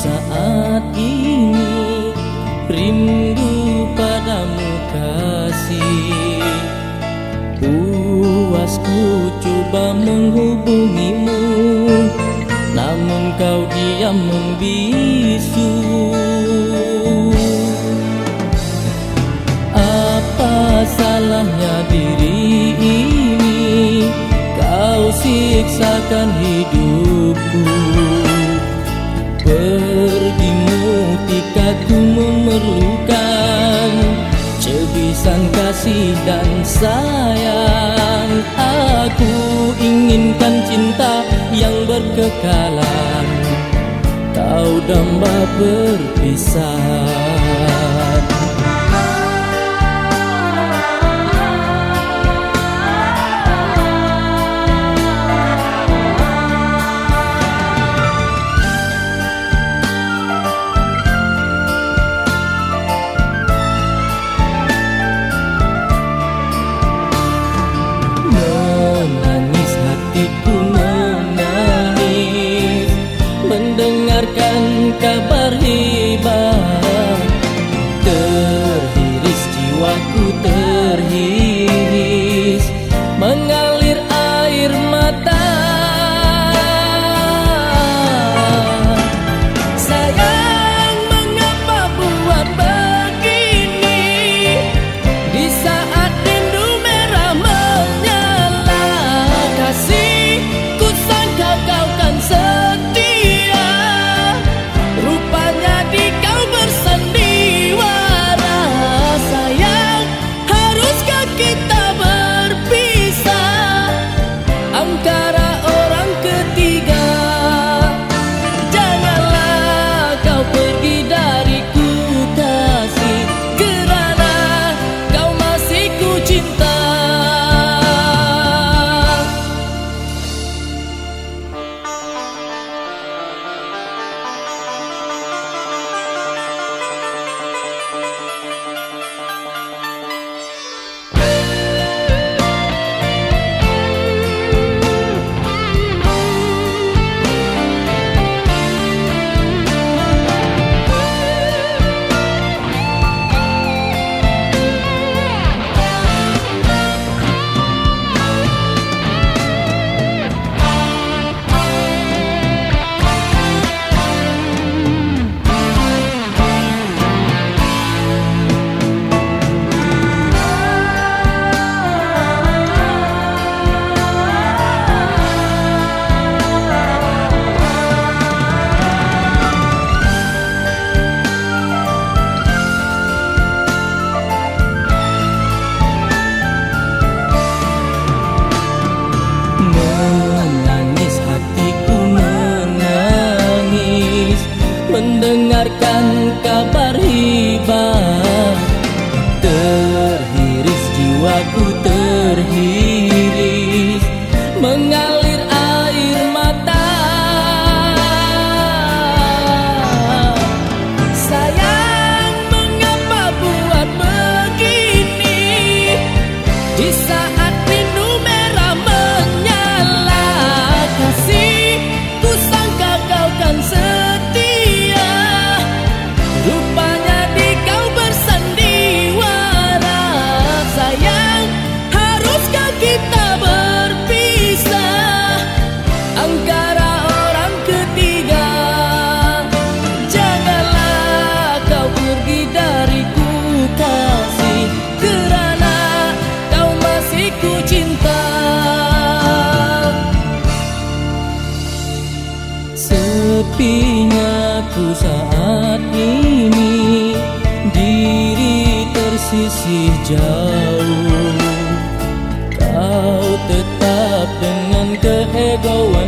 saat ini rindu padamu kasih. Puasku coba menghubungimu namun kau diam membisu. Apa salahnya diri ini? Kau siksakan hidupku. Pergimu ketika ku memerlukan Cebisan kasih dan sayang Aku inginkan cinta yang berkekalan Kau damba berpisah kabar kabar hibah. Terhiris jiwaku terhiris saat ini diri tersisih jauh. Kau tetap dengan keegoan